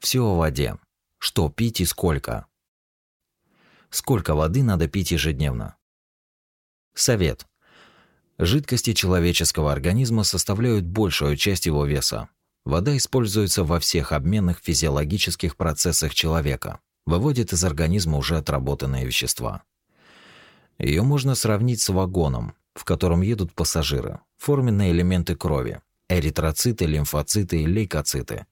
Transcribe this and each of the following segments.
Все о воде. Что пить и сколько? Сколько воды надо пить ежедневно? Совет. Жидкости человеческого организма составляют большую часть его веса. Вода используется во всех обменных физиологических процессах человека, выводит из организма уже отработанные вещества. Ее можно сравнить с вагоном, в котором едут пассажиры, форменные элементы крови, эритроциты, лимфоциты и лейкоциты,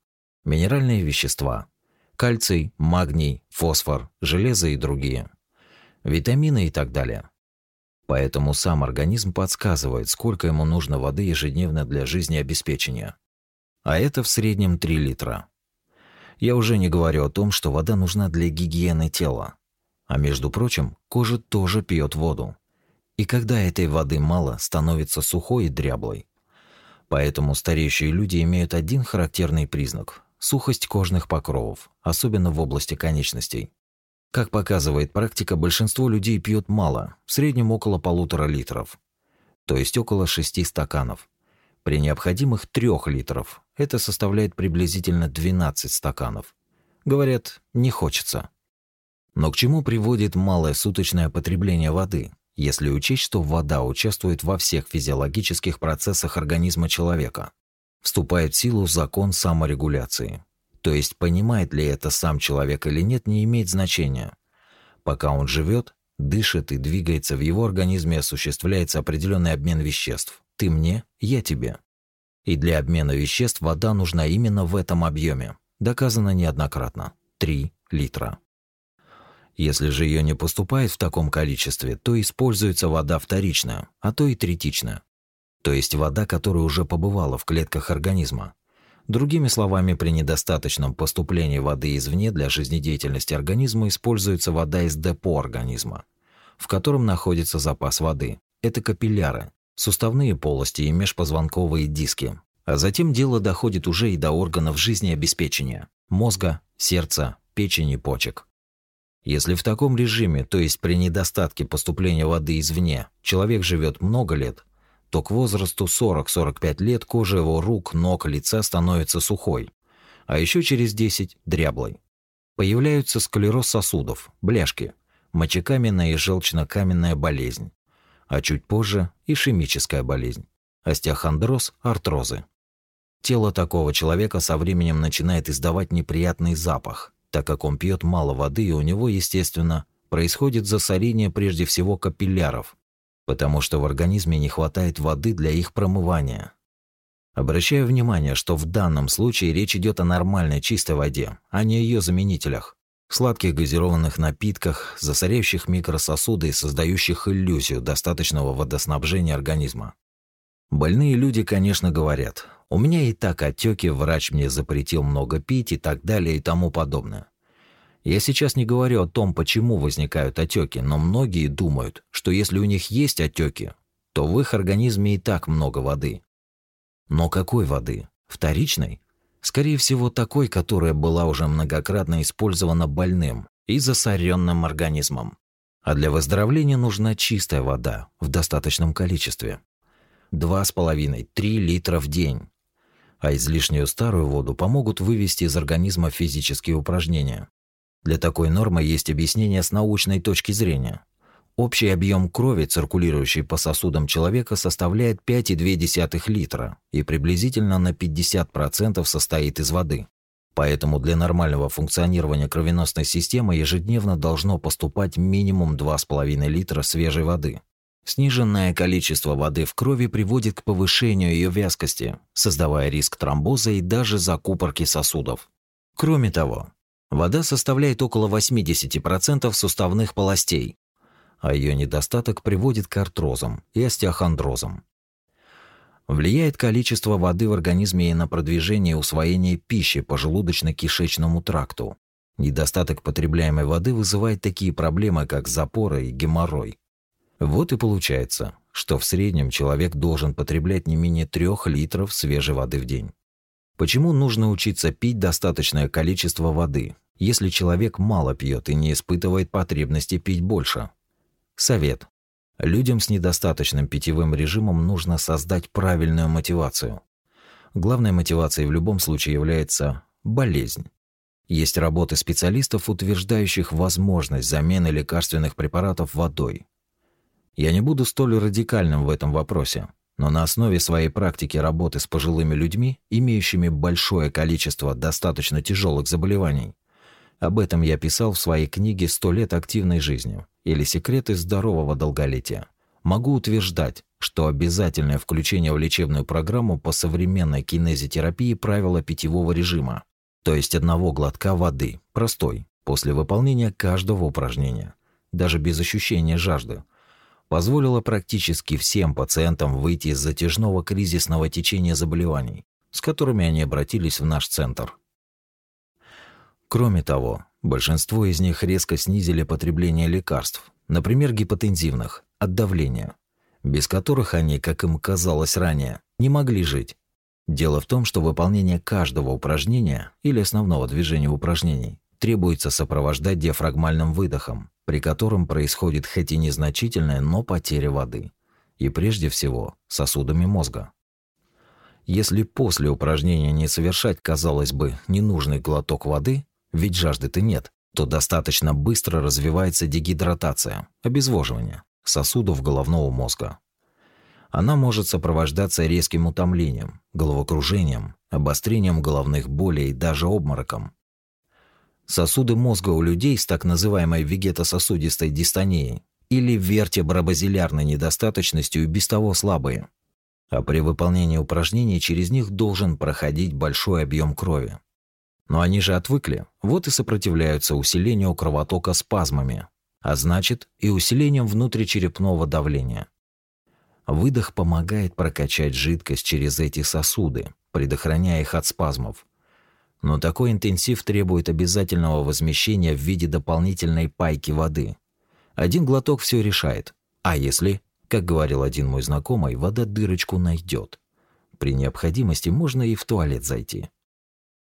минеральные вещества – кальций, магний, фосфор, железо и другие, витамины и так далее. Поэтому сам организм подсказывает, сколько ему нужно воды ежедневно для жизнеобеспечения. А это в среднем 3 литра. Я уже не говорю о том, что вода нужна для гигиены тела. А между прочим, кожа тоже пьет воду. И когда этой воды мало, становится сухой и дряблой. Поэтому стареющие люди имеют один характерный признак сухость кожных покровов, особенно в области конечностей. Как показывает практика, большинство людей пьют мало, в среднем около полутора литров, то есть около шести стаканов. При необходимых трех литров это составляет приблизительно 12 стаканов. Говорят, не хочется. Но к чему приводит малое суточное потребление воды, если учесть, что вода участвует во всех физиологических процессах организма человека, вступает в силу закон саморегуляции. То есть понимает ли это сам человек или нет, не имеет значения. Пока он живет, дышит и двигается, в его организме осуществляется определенный обмен веществ. Ты мне, я тебе. И для обмена веществ вода нужна именно в этом объеме. Доказано неоднократно. 3 литра. Если же ее не поступает в таком количестве, то используется вода вторичная, а то и третичная то есть вода, которая уже побывала в клетках организма. Другими словами, при недостаточном поступлении воды извне для жизнедеятельности организма используется вода из депо организма, в котором находится запас воды. Это капилляры, суставные полости и межпозвонковые диски. А затем дело доходит уже и до органов жизнеобеспечения – мозга, сердца, печени, почек. Если в таком режиме, то есть при недостатке поступления воды извне, человек живет много лет, то к возрасту 40-45 лет кожа его рук, ног, лица становится сухой, а еще через 10 – дряблой. Появляются склероз сосудов, бляшки, мочекаменная и желчнокаменная болезнь, а чуть позже – ишемическая болезнь, остеохондроз, артрозы. Тело такого человека со временем начинает издавать неприятный запах, так как он пьет мало воды и у него, естественно, происходит засорение прежде всего капилляров, потому что в организме не хватает воды для их промывания. Обращаю внимание, что в данном случае речь идет о нормальной чистой воде, а не ее заменителях. Сладких газированных напитках, засоряющих микрососуды и создающих иллюзию достаточного водоснабжения организма. Больные люди, конечно, говорят, у меня и так отеки, врач мне запретил много пить и так далее и тому подобное. Я сейчас не говорю о том, почему возникают отеки, но многие думают, что если у них есть отеки, то в их организме и так много воды. Но какой воды? Вторичной? Скорее всего, такой, которая была уже многократно использована больным и засоренным организмом. А для выздоровления нужна чистая вода в достаточном количестве. 2,5-3 литра в день. А излишнюю старую воду помогут вывести из организма физические упражнения. Для такой нормы есть объяснение с научной точки зрения. Общий объем крови, циркулирующий по сосудам человека, составляет 5,2 литра и приблизительно на 50% состоит из воды. Поэтому для нормального функционирования кровеносной системы ежедневно должно поступать минимум 2,5 литра свежей воды. Сниженное количество воды в крови приводит к повышению ее вязкости, создавая риск тромбоза и даже закупорки сосудов. Кроме того, Вода составляет около 80% суставных полостей, а ее недостаток приводит к артрозам и остеохондрозам. Влияет количество воды в организме и на продвижение усвоения пищи по желудочно-кишечному тракту. Недостаток потребляемой воды вызывает такие проблемы, как запоры и геморрой. Вот и получается, что в среднем человек должен потреблять не менее 3 литров свежей воды в день. Почему нужно учиться пить достаточное количество воды, если человек мало пьет и не испытывает потребности пить больше. Совет. Людям с недостаточным питьевым режимом нужно создать правильную мотивацию. Главной мотивацией в любом случае является болезнь. Есть работы специалистов, утверждающих возможность замены лекарственных препаратов водой. Я не буду столь радикальным в этом вопросе, но на основе своей практики работы с пожилыми людьми, имеющими большое количество достаточно тяжелых заболеваний, об этом я писал в своей книге «Сто лет активной жизни» или «Секреты здорового долголетия». Могу утверждать, что обязательное включение в лечебную программу по современной кинезитерапии правила питьевого режима, то есть одного глотка воды, простой, после выполнения каждого упражнения, даже без ощущения жажды, позволило практически всем пациентам выйти из затяжного кризисного течения заболеваний, с которыми они обратились в наш центр. Кроме того, большинство из них резко снизили потребление лекарств, например, гипотензивных, от давления, без которых они, как им казалось ранее, не могли жить. Дело в том, что выполнение каждого упражнения или основного движения упражнений требуется сопровождать диафрагмальным выдохом, при котором происходит хоть и незначительная, но потеря воды, и прежде всего сосудами мозга. Если после упражнения не совершать, казалось бы, ненужный глоток воды, ведь жажды-то нет, то достаточно быстро развивается дегидратация, обезвоживание сосудов головного мозга. Она может сопровождаться резким утомлением, головокружением, обострением головных болей и даже обмороком. Сосуды мозга у людей с так называемой вегетососудистой дистонией или вертебробазилярной недостаточностью и без того слабые. А при выполнении упражнений через них должен проходить большой объем крови, но они же отвыкли, вот и сопротивляются усилению кровотока спазмами, а значит и усилением внутричерепного давления. Выдох помогает прокачать жидкость через эти сосуды, предохраняя их от спазмов. Но такой интенсив требует обязательного возмещения в виде дополнительной пайки воды. Один глоток все решает. А если, как говорил один мой знакомый, вода дырочку найдет, При необходимости можно и в туалет зайти.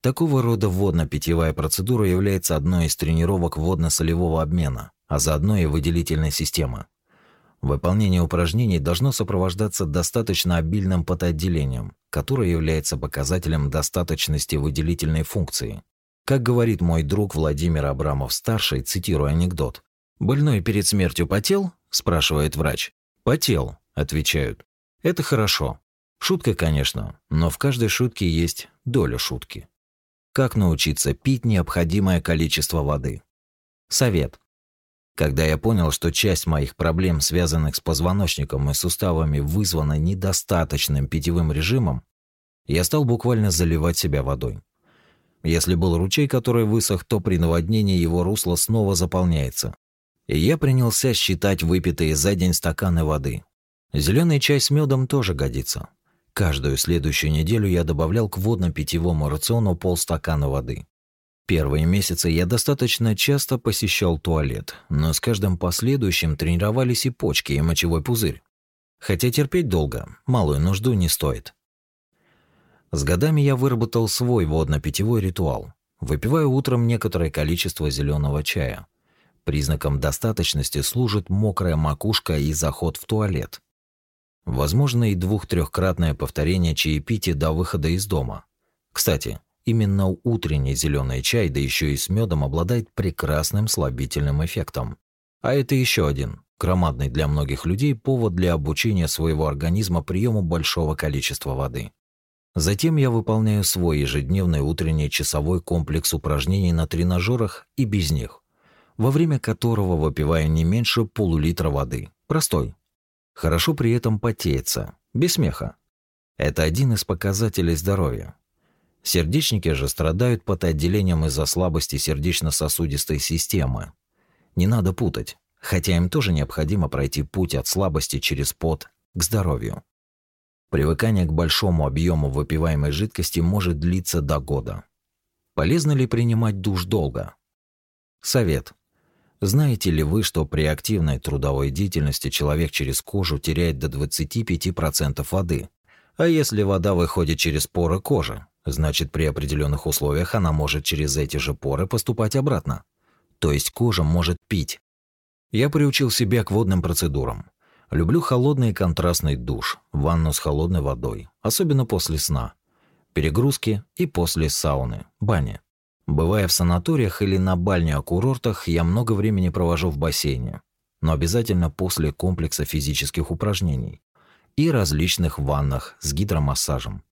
Такого рода водно-питьевая процедура является одной из тренировок водно-солевого обмена, а заодно и выделительной системы. Выполнение упражнений должно сопровождаться достаточно обильным потоотделением, которое является показателем достаточности выделительной функции. Как говорит мой друг Владимир Абрамов-старший, цитируя анекдот, «Больной перед смертью потел?» – спрашивает врач. «Потел», – отвечают. «Это хорошо. Шутка, конечно, но в каждой шутке есть доля шутки». Как научиться пить необходимое количество воды? Совет. Когда я понял, что часть моих проблем, связанных с позвоночником и суставами, вызвана недостаточным питьевым режимом, я стал буквально заливать себя водой. Если был ручей, который высох, то при наводнении его русло снова заполняется. И я принялся считать выпитые за день стаканы воды. Зеленый чай с медом тоже годится. Каждую следующую неделю я добавлял к водно-питьевому рациону полстакана воды. Первые месяцы я достаточно часто посещал туалет, но с каждым последующим тренировались и почки, и мочевой пузырь. Хотя терпеть долго, малую нужду не стоит. С годами я выработал свой водно-питьевой ритуал. Выпиваю утром некоторое количество зеленого чая. Признаком достаточности служит мокрая макушка и заход в туалет. Возможно и двух-трехкратное повторение чаепития до выхода из дома. Кстати, именно утренний зеленый чай, да еще и с медом, обладает прекрасным слабительным эффектом. А это еще один, громадный для многих людей, повод для обучения своего организма приему большого количества воды. Затем я выполняю свой ежедневный утренний часовой комплекс упражнений на тренажерах и без них, во время которого выпиваю не меньше полулитра воды, простой, Хорошо при этом потеется, без смеха. Это один из показателей здоровья. Сердечники же страдают под отделением из-за слабости сердечно-сосудистой системы. Не надо путать, хотя им тоже необходимо пройти путь от слабости через пот к здоровью. Привыкание к большому объему выпиваемой жидкости может длиться до года. Полезно ли принимать душ долго? Совет. Знаете ли вы, что при активной трудовой деятельности человек через кожу теряет до 25% воды? А если вода выходит через поры кожи, значит при определенных условиях она может через эти же поры поступать обратно. То есть кожа может пить. Я приучил себя к водным процедурам. Люблю холодный и контрастный душ, ванну с холодной водой, особенно после сна, перегрузки и после сауны, бани. Бывая в санаториях или на бальнеокурортах, я много времени провожу в бассейне, но обязательно после комплекса физических упражнений и различных ваннах с гидромассажем.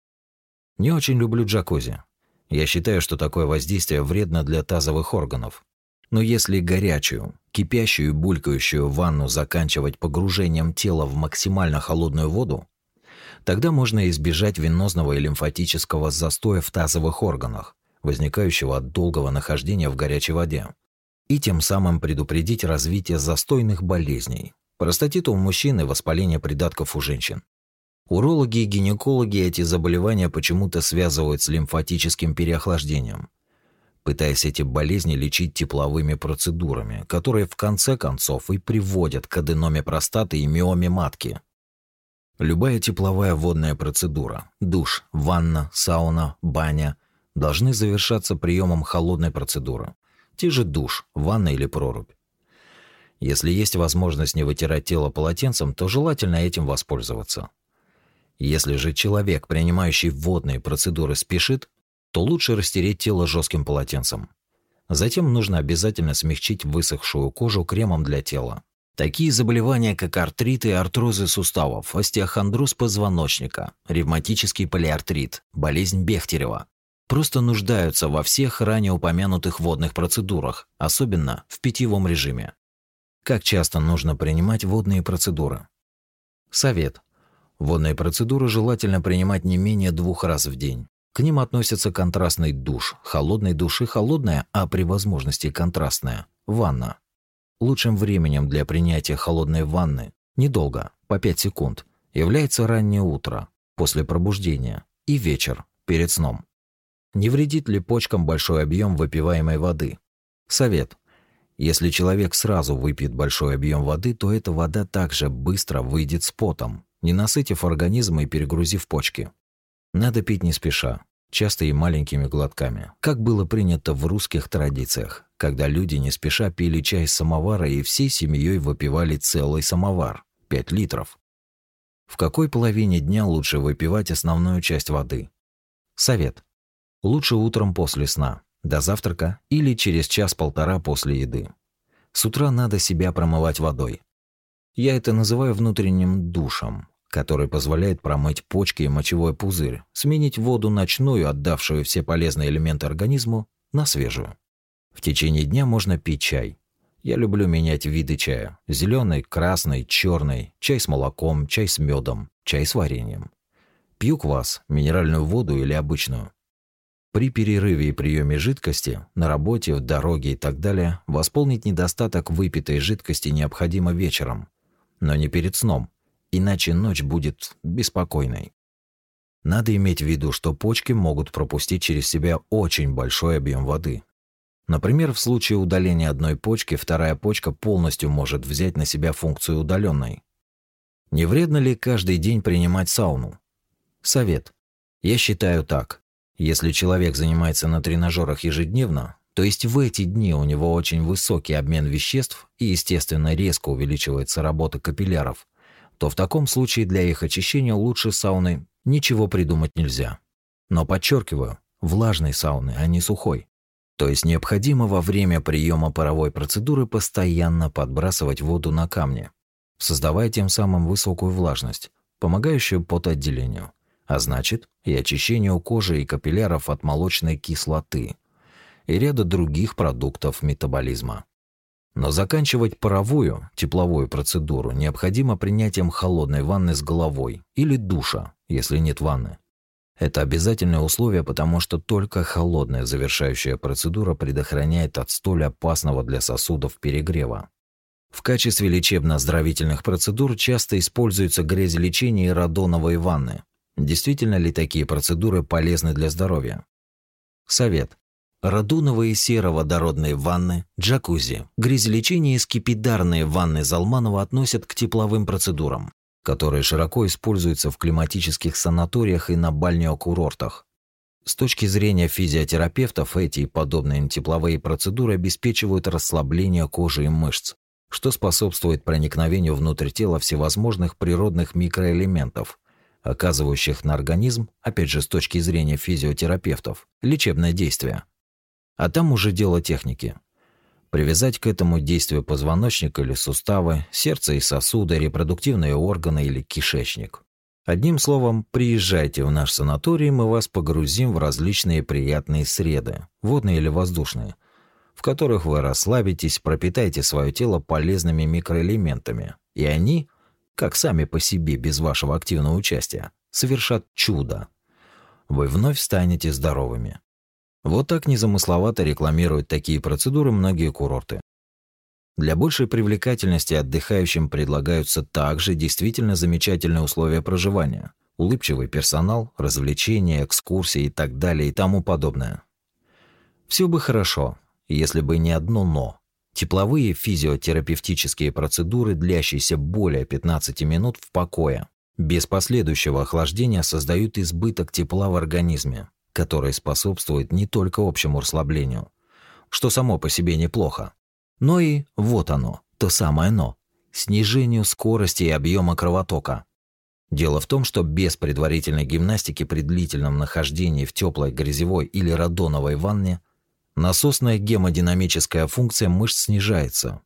Не очень люблю джакузи. Я считаю, что такое воздействие вредно для тазовых органов. Но если горячую, кипящую и булькающую ванну заканчивать погружением тела в максимально холодную воду, тогда можно избежать венозного и лимфатического застоя в тазовых органах, возникающего от долгого нахождения в горячей воде, и тем самым предупредить развитие застойных болезней, простатита у мужчин и воспаление придатков у женщин. Урологи и гинекологи эти заболевания почему-то связывают с лимфатическим переохлаждением, пытаясь эти болезни лечить тепловыми процедурами, которые в конце концов и приводят к аденоме простаты и миоме матки. Любая тепловая водная процедура – душ, ванна, сауна, баня – должны завершаться приемом холодной процедуры. Те же душ, ванна или прорубь. Если есть возможность не вытирать тело полотенцем, то желательно этим воспользоваться. Если же человек, принимающий водные процедуры, спешит, то лучше растереть тело жестким полотенцем. Затем нужно обязательно смягчить высохшую кожу кремом для тела. Такие заболевания, как артриты, и артрозы суставов, остеохондроз позвоночника, ревматический полиартрит, болезнь Бехтерева, просто нуждаются во всех ранее упомянутых водных процедурах, особенно в питьевом режиме. Как часто нужно принимать водные процедуры? Совет. Водные процедуры желательно принимать не менее двух раз в день. К ним относятся контрастный душ, холодный душ и холодная, а при возможности контрастная, ванна. Лучшим временем для принятия холодной ванны, недолго, по 5 секунд, является раннее утро, после пробуждения, и вечер, перед сном. Не вредит ли почкам большой объем выпиваемой воды? Совет. Если человек сразу выпьет большой объем воды, то эта вода также быстро выйдет с потом, не насытив организм и перегрузив почки. Надо пить не спеша, часто и маленькими глотками, как было принято в русских традициях, когда люди не спеша пили чай с самовара и всей семьей выпивали целый самовар, 5 литров. В какой половине дня лучше выпивать основную часть воды? Совет. Лучше утром после сна, до завтрака или через час-полтора после еды. С утра надо себя промывать водой. Я это называю внутренним душем, который позволяет промыть почки и мочевой пузырь, сменить воду ночную, отдавшую все полезные элементы организму, на свежую. В течение дня можно пить чай. Я люблю менять виды чая: зеленый, красный, черный, чай с молоком, чай с медом, чай с вареньем. Пью квас, минеральную воду или обычную. При перерыве и приеме жидкости, на работе, в дороге и так далее, восполнить недостаток выпитой жидкости необходимо вечером, но не перед сном, иначе ночь будет беспокойной. Надо иметь в виду, что почки могут пропустить через себя очень большой объем воды. Например, в случае удаления одной почки, вторая почка полностью может взять на себя функцию удаленной. Не вредно ли каждый день принимать сауну? Совет. Я считаю так. Если человек занимается на тренажерах ежедневно, то есть в эти дни у него очень высокий обмен веществ и, естественно, резко увеличивается работа капилляров, то в таком случае для их очищения лучше сауны ничего придумать нельзя. Но подчеркиваю, влажной сауны, а не сухой. То есть необходимо во время приема паровой процедуры постоянно подбрасывать воду на камни, создавая тем самым высокую влажность, помогающую потоотделению а значит, и очищение кожи и капилляров от молочной кислоты и ряда других продуктов метаболизма. Но заканчивать паровую, тепловую процедуру необходимо принятием холодной ванны с головой или душа, если нет ванны. Это обязательное условие, потому что только холодная завершающая процедура предохраняет от столь опасного для сосудов перегрева. В качестве лечебно-оздоровительных процедур часто используются грязелечение и радоновые ванны, Действительно ли такие процедуры полезны для здоровья? Совет. Радуновые и водородные ванны, джакузи, грязелечение и скипидарные ванны Залманова относят к тепловым процедурам, которые широко используются в климатических санаториях и на бальнеокурортах. С точки зрения физиотерапевтов, эти и подобные тепловые процедуры обеспечивают расслабление кожи и мышц, что способствует проникновению внутрь тела всевозможных природных микроэлементов, оказывающих на организм, опять же с точки зрения физиотерапевтов, лечебное действие. А там уже дело техники. Привязать к этому действию позвоночника или суставы, сердце и сосуды, репродуктивные органы или кишечник. Одним словом, приезжайте в наш санаторий, мы вас погрузим в различные приятные среды, водные или воздушные, в которых вы расслабитесь, пропитаете свое тело полезными микроэлементами, и они – как сами по себе без вашего активного участия, совершат чудо. Вы вновь станете здоровыми. Вот так незамысловато рекламируют такие процедуры многие курорты. Для большей привлекательности отдыхающим предлагаются также действительно замечательные условия проживания, улыбчивый персонал, развлечения, экскурсии и так далее и тому подобное. Всё бы хорошо, если бы не одно «но». Тепловые физиотерапевтические процедуры, длящиеся более 15 минут в покое, без последующего охлаждения создают избыток тепла в организме, который способствует не только общему расслаблению, что само по себе неплохо, но и, вот оно, то самое «но», снижению скорости и объема кровотока. Дело в том, что без предварительной гимнастики при длительном нахождении в теплой грязевой или радоновой ванне – насосная гемодинамическая функция мышц снижается.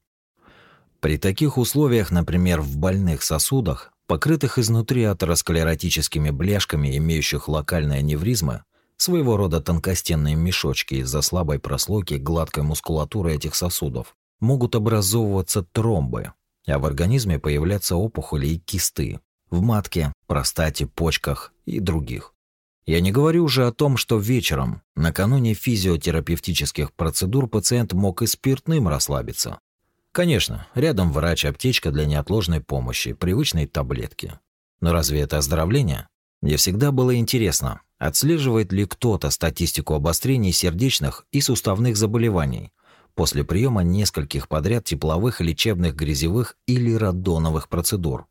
При таких условиях, например, в больных сосудах, покрытых изнутри атеросклеротическими бляшками, имеющих локальные невризма, своего рода тонкостенные мешочки из-за слабой прослойки гладкой мускулатуры этих сосудов, могут образовываться тромбы, а в организме появляться опухоли и кисты в матке, простате, почках и других. Я не говорю уже о том, что вечером, накануне физиотерапевтических процедур, пациент мог и спиртным расслабиться. Конечно, рядом врач-аптечка для неотложной помощи, привычные таблетки. Но разве это оздоровление? Мне всегда было интересно, отслеживает ли кто-то статистику обострений сердечных и суставных заболеваний после приема нескольких подряд тепловых, лечебных, грязевых или радоновых процедур.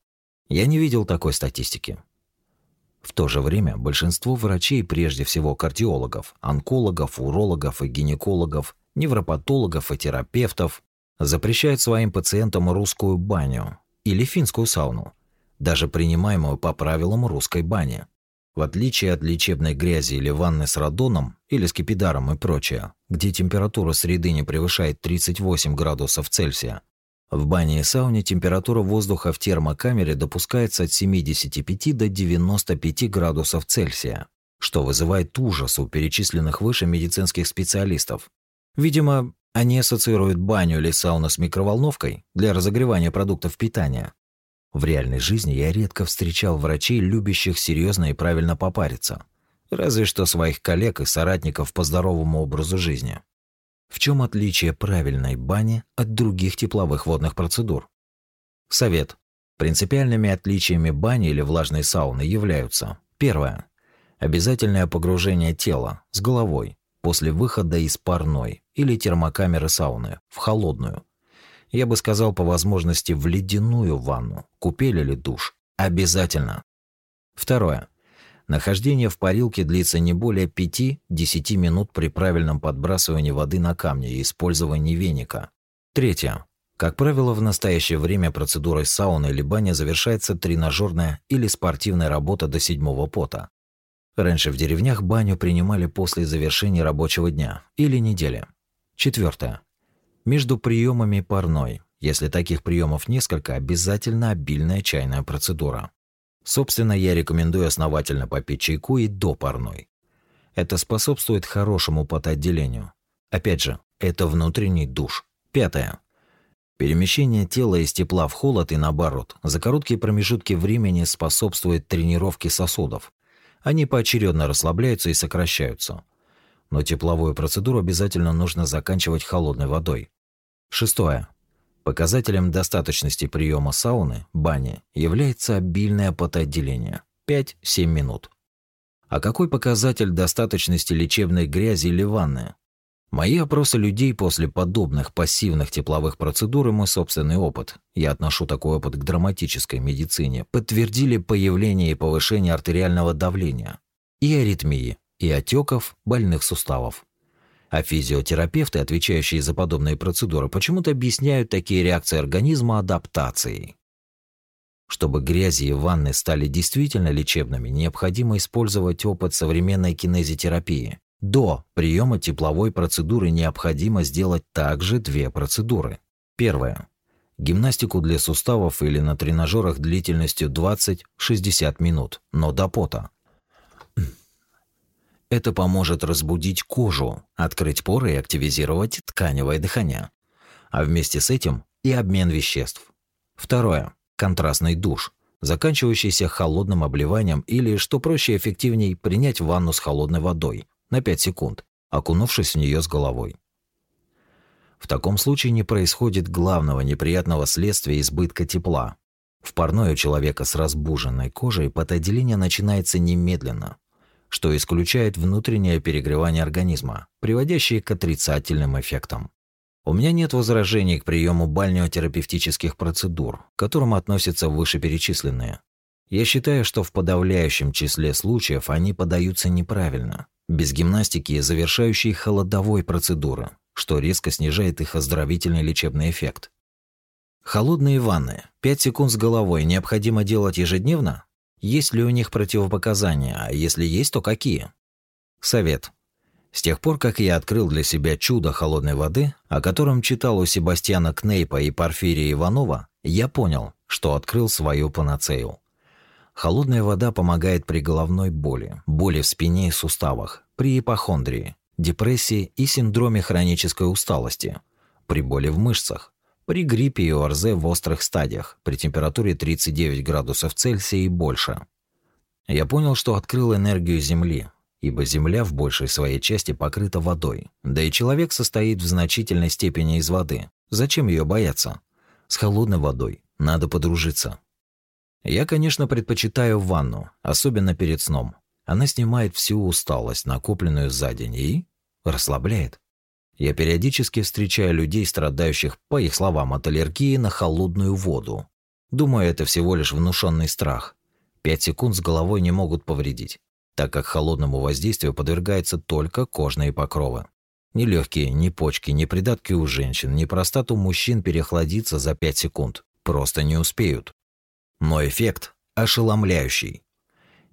Я не видел такой статистики. В то же время большинство врачей, прежде всего кардиологов, онкологов, урологов и гинекологов, невропатологов и терапевтов, запрещают своим пациентам русскую баню или финскую сауну, даже принимаемую по правилам русской бани. В отличие от лечебной грязи или ванны с радоном или скипидаром и прочее, где температура среды не превышает 38 градусов Цельсия, в бане и сауне температура воздуха в термокамере допускается от 75 до 95 градусов Цельсия, что вызывает ужас у перечисленных выше медицинских специалистов. Видимо, они ассоциируют баню или сауну с микроволновкой для разогревания продуктов питания. В реальной жизни я редко встречал врачей, любящих серьезно и правильно попариться. Разве что своих коллег и соратников по здоровому образу жизни. В чем отличие правильной бани от других тепловых водных процедур? Совет. Принципиальными отличиями бани или влажной сауны являются первое обязательное погружение тела с головой после выхода из парной или термокамеры сауны в холодную. Я бы сказал по возможности в ледяную ванну, купель или душ. Обязательно. Второе Нахождение в парилке длится не более 5-10 минут при правильном подбрасывании воды на камни и использовании веника. Третье. Как правило, в настоящее время процедурой сауны или бани завершается тренажерная или спортивная работа до седьмого пота. Раньше в деревнях баню принимали после завершения рабочего дня или недели. Четвертое. Между приемами парной, если таких приемов несколько, обязательно обильная чайная процедура. Собственно, я рекомендую основательно попить чайку и до парной. Это способствует хорошему потоотделению. Опять же, это внутренний душ. Пятое. Перемещение тела из тепла в холод и наоборот за короткие промежутки времени способствует тренировке сосудов. Они поочередно расслабляются и сокращаются. Но тепловую процедуру обязательно нужно заканчивать холодной водой. Шестое. Показателем достаточности приема сауны, бани, является обильное потоотделение – 5-7 минут. А какой показатель достаточности лечебной грязи или ванны? Мои опросы людей после подобных пассивных тепловых процедур и мой собственный опыт, я отношу такой опыт к драматической медицине, подтвердили появление и повышение артериального давления, и аритмии, и отеков больных суставов. А физиотерапевты, отвечающие за подобные процедуры, почему-то объясняют такие реакции организма адаптацией. Чтобы грязи и ванны стали действительно лечебными, необходимо использовать опыт современной кинезитерапии. До приема тепловой процедуры необходимо сделать также две процедуры. Первая гимнастику для суставов или на тренажерах длительностью 20-60 минут, но до пота. Это поможет разбудить кожу, открыть поры и активизировать тканевое дыхание. А вместе с этим и обмен веществ. Второе. Контрастный душ, заканчивающийся холодным обливанием или, что проще и эффективней, принять ванну с холодной водой на 5 секунд, окунувшись в нее с головой. В таком случае не происходит главного неприятного следствия избытка тепла. В парной у человека с разбуженной кожей потоотделение начинается немедленно – что исключает внутреннее перегревание организма, приводящее к отрицательным эффектам. У меня нет возражений к приему бальнеотерапевтических процедур, к которым относятся вышеперечисленные. Я считаю, что в подавляющем числе случаев они подаются неправильно, без гимнастики и завершающей холодовой процедуры, что резко снижает их оздоровительный лечебный эффект. Холодные ванны 5 секунд с головой необходимо делать ежедневно? Есть ли у них противопоказания, а если есть, то какие? Совет. С тех пор, как я открыл для себя чудо холодной воды, о котором читал у Себастьяна Кнейпа и Порфирия Иванова, я понял, что открыл свою панацею. Холодная вода помогает при головной боли, боли в спине и суставах, при ипохондрии, депрессии и синдроме хронической усталости, при боли в мышцах, при гриппе и ОРЗ в острых стадиях при температуре 39 градусов Цельсия и больше. Я понял, что открыл энергию Земли, ибо Земля в большей своей части покрыта водой, да и человек состоит в значительной степени из воды. Зачем ее бояться? С холодной водой надо подружиться. Я, конечно, предпочитаю ванну, особенно перед сном. Она снимает всю усталость, накопленную за день, и расслабляет. Я периодически встречаю людей, страдающих, по их словам, от аллергии на холодную воду. Думаю, это всего лишь внушенный страх. Пять секунд с головой не могут повредить, так как холодному воздействию подвергаются только кожные покровы. Ни легкие, ни почки, ни придатки у женщин, ни простат у мужчин перехладится за пять секунд. Просто не успеют. Но эффект ошеломляющий.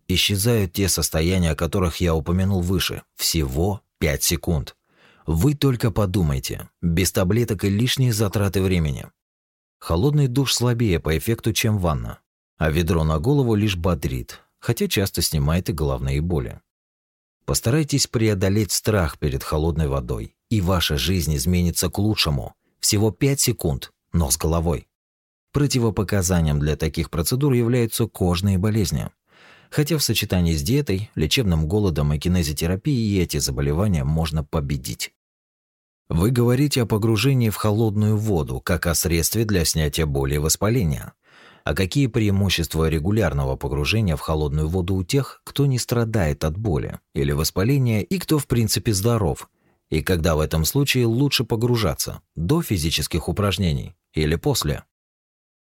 Исчезают те состояния, о которых я упомянул выше. Всего пять секунд. Вы только подумайте, без таблеток и лишние затраты времени. Холодный душ слабее по эффекту, чем ванна, а ведро на голову лишь бодрит, хотя часто снимает и головные боли. Постарайтесь преодолеть страх перед холодной водой, и ваша жизнь изменится к лучшему. Всего 5 секунд, но с головой. Противопоказанием для таких процедур являются кожные болезни – Хотя в сочетании с диетой, лечебным голодом и кинезитерапией эти заболевания можно победить. Вы говорите о погружении в холодную воду как о средстве для снятия боли и воспаления. А какие преимущества регулярного погружения в холодную воду у тех, кто не страдает от боли или воспаления и кто в принципе здоров? И когда в этом случае лучше погружаться? До физических упражнений или после?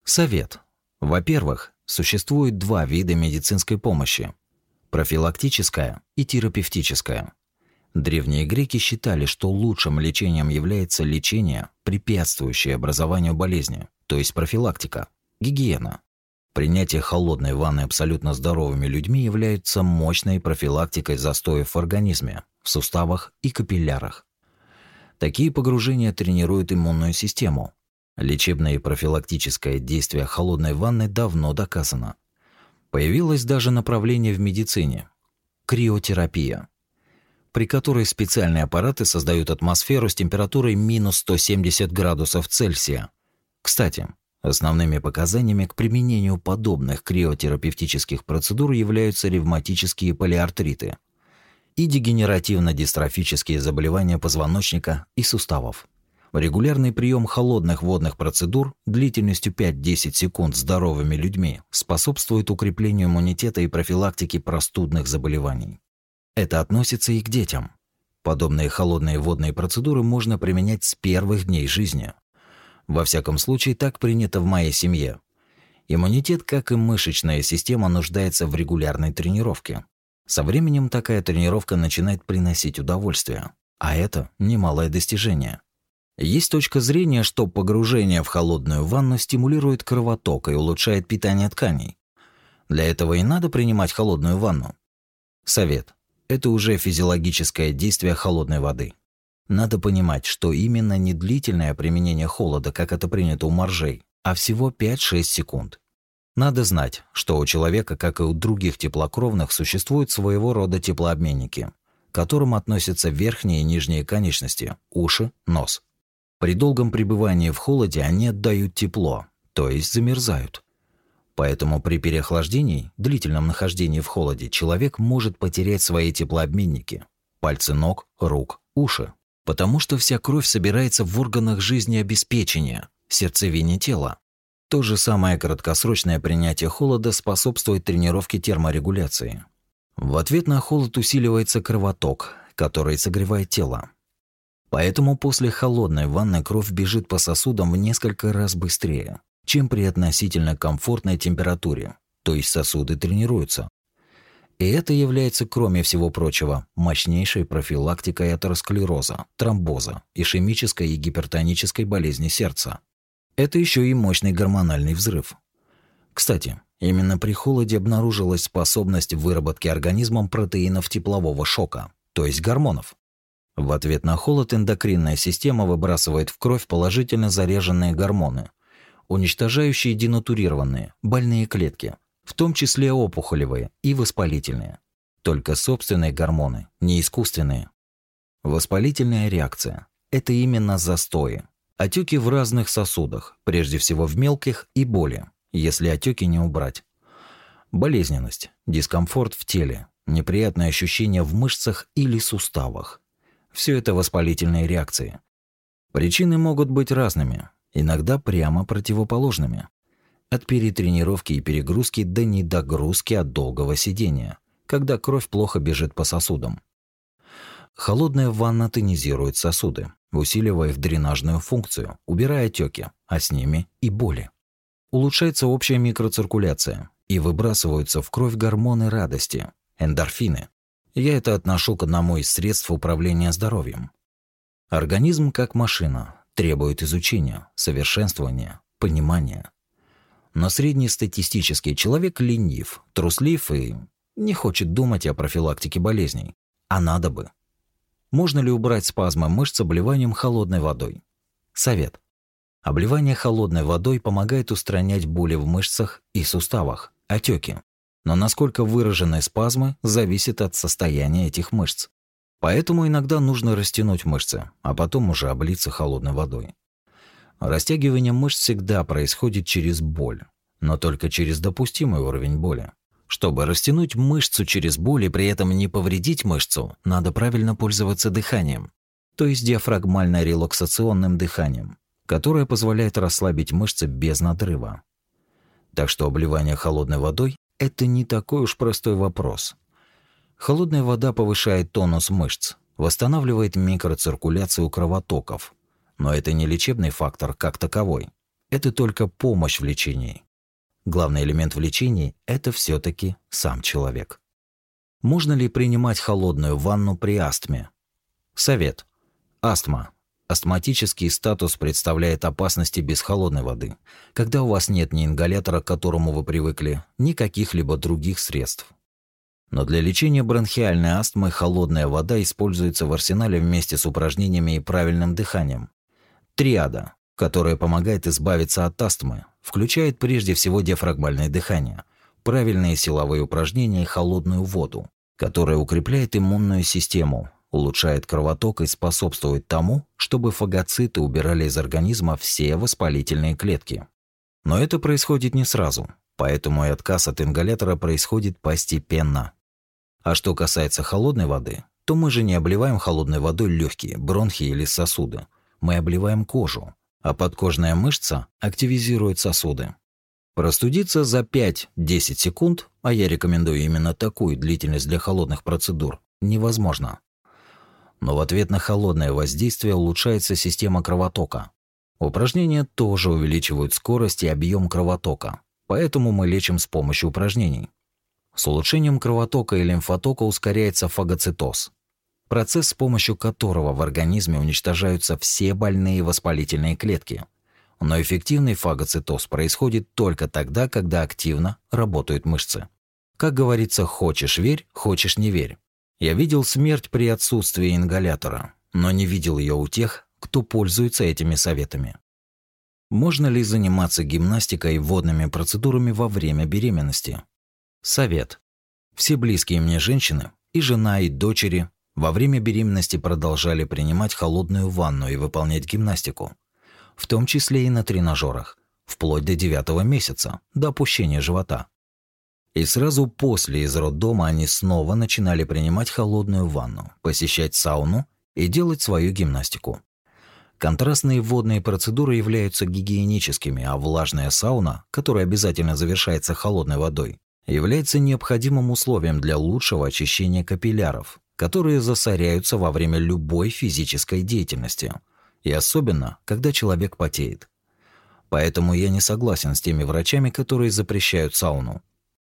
Совет. Во-первых, существует два вида медицинской помощи – профилактическая и терапевтическая. Древние греки считали, что лучшим лечением является лечение, препятствующее образованию болезни, то есть профилактика, гигиена. Принятие холодной ванны абсолютно здоровыми людьми является мощной профилактикой застоев в организме, в суставах и капиллярах. Такие погружения тренируют иммунную систему, Лечебное и профилактическое действие холодной ванны давно доказано. Появилось даже направление в медицине – криотерапия, при которой специальные аппараты создают атмосферу с температурой минус 170 градусов Цельсия. Кстати, основными показаниями к применению подобных криотерапевтических процедур являются ревматические полиартриты и дегенеративно-дистрофические заболевания позвоночника и суставов. Регулярный прием холодных водных процедур длительностью 5-10 секунд здоровыми людьми способствует укреплению иммунитета и профилактике простудных заболеваний. Это относится и к детям. Подобные холодные водные процедуры можно применять с первых дней жизни. Во всяком случае, так принято в моей семье. Иммунитет, как и мышечная система, нуждается в регулярной тренировке. Со временем такая тренировка начинает приносить удовольствие, а это немалое достижение – есть точка зрения, что погружение в холодную ванну стимулирует кровоток и улучшает питание тканей. Для этого и надо принимать холодную ванну. Совет. Это уже физиологическое действие холодной воды. Надо понимать, что именно не длительное применение холода, как это принято у моржей, а всего 5-6 секунд. Надо знать, что у человека, как и у других теплокровных, существуют своего рода теплообменники, к которым относятся верхние и нижние конечности, уши, нос – при долгом пребывании в холоде они отдают тепло, то есть замерзают. Поэтому при переохлаждении, длительном нахождении в холоде, человек может потерять свои теплообменники – пальцы ног, рук, уши. Потому что вся кровь собирается в органах жизнеобеспечения, сердцевине тела. То же самое краткосрочное принятие холода способствует тренировке терморегуляции. В ответ на холод усиливается кровоток, который согревает тело. Поэтому после холодной ванны кровь бежит по сосудам в несколько раз быстрее, чем при относительно комфортной температуре, то есть сосуды тренируются. И это является, кроме всего прочего, мощнейшей профилактикой атеросклероза, тромбоза, ишемической и гипертонической болезни сердца. Это еще и мощный гормональный взрыв. Кстати, именно при холоде обнаружилась способность выработки организмом протеинов теплового шока, то есть гормонов, в ответ на холод эндокринная система выбрасывает в кровь положительно заряженные гормоны, уничтожающие денатурированные, больные клетки, в том числе опухолевые и воспалительные. Только собственные гормоны, не искусственные. Воспалительная реакция – это именно застои, отеки в разных сосудах, прежде всего в мелких и боли, если отеки не убрать. Болезненность, дискомфорт в теле, неприятные ощущения в мышцах или суставах – все это воспалительные реакции. Причины могут быть разными, иногда прямо противоположными. От перетренировки и перегрузки до недогрузки от долгого сидения, когда кровь плохо бежит по сосудам. Холодная ванна тонизирует сосуды, усиливая их дренажную функцию, убирая отеки, а с ними и боли. Улучшается общая микроциркуляция, и выбрасываются в кровь гормоны радости, эндорфины, я это отношу к одному из средств управления здоровьем. Организм как машина требует изучения, совершенствования, понимания. Но среднестатистический человек ленив, труслив и не хочет думать о профилактике болезней. А надо бы. Можно ли убрать спазмы мышц обливанием холодной водой? Совет. Обливание холодной водой помогает устранять боли в мышцах и суставах, отеки, но насколько выражены спазмы зависит от состояния этих мышц. Поэтому иногда нужно растянуть мышцы, а потом уже облиться холодной водой. Растягивание мышц всегда происходит через боль, но только через допустимый уровень боли. Чтобы растянуть мышцу через боль и при этом не повредить мышцу, надо правильно пользоваться дыханием, то есть диафрагмально-релаксационным дыханием, которое позволяет расслабить мышцы без надрыва. Так что обливание холодной водой это не такой уж простой вопрос. Холодная вода повышает тонус мышц, восстанавливает микроциркуляцию кровотоков. Но это не лечебный фактор как таковой. Это только помощь в лечении. Главный элемент в лечении – это все таки сам человек. Можно ли принимать холодную ванну при астме? Совет. Астма Астматический статус представляет опасности без холодной воды, когда у вас нет ни ингалятора, к которому вы привыкли, ни каких-либо других средств. Но для лечения бронхиальной астмы холодная вода используется в арсенале вместе с упражнениями и правильным дыханием. Триада, которая помогает избавиться от астмы, включает прежде всего диафрагмальное дыхание, правильные силовые упражнения и холодную воду, которая укрепляет иммунную систему, улучшает кровоток и способствует тому, чтобы фагоциты убирали из организма все воспалительные клетки. Но это происходит не сразу, поэтому и отказ от ингалятора происходит постепенно. А что касается холодной воды, то мы же не обливаем холодной водой легкие, бронхи или сосуды. Мы обливаем кожу, а подкожная мышца активизирует сосуды. Простудиться за 5-10 секунд, а я рекомендую именно такую длительность для холодных процедур, невозможно но в ответ на холодное воздействие улучшается система кровотока. Упражнения тоже увеличивают скорость и объем кровотока, поэтому мы лечим с помощью упражнений. С улучшением кровотока и лимфотока ускоряется фагоцитоз, процесс, с помощью которого в организме уничтожаются все больные воспалительные клетки. Но эффективный фагоцитоз происходит только тогда, когда активно работают мышцы. Как говорится, хочешь верь, хочешь не верь. Я видел смерть при отсутствии ингалятора, но не видел ее у тех, кто пользуется этими советами. Можно ли заниматься гимнастикой и водными процедурами во время беременности? Совет. Все близкие мне женщины, и жена, и дочери, во время беременности продолжали принимать холодную ванну и выполнять гимнастику, в том числе и на тренажерах, вплоть до девятого месяца, до опущения живота. И сразу после из роддома они снова начинали принимать холодную ванну, посещать сауну и делать свою гимнастику. Контрастные водные процедуры являются гигиеническими, а влажная сауна, которая обязательно завершается холодной водой, является необходимым условием для лучшего очищения капилляров, которые засоряются во время любой физической деятельности, и особенно, когда человек потеет. Поэтому я не согласен с теми врачами, которые запрещают сауну.